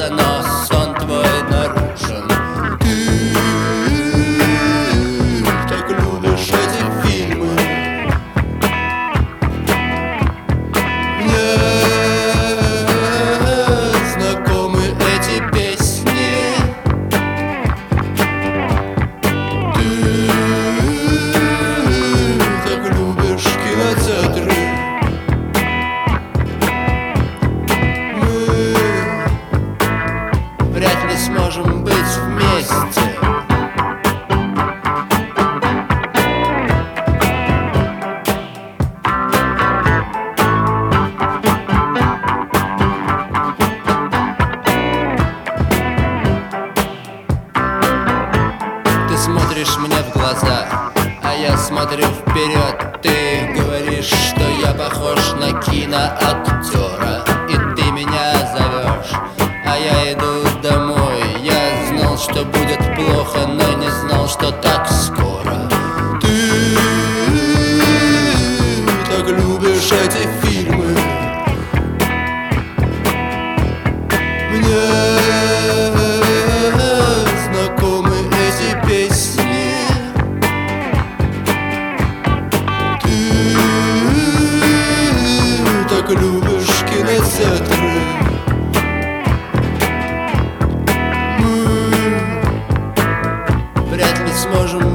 Casa Nostra. вперед. Ты говоришь, что я похож на киноактера И ты меня зовешь, а я иду домой. Я знал, что будет плохо, но не знал, что так скоро. любишь кінець три Ми вряд ли сможем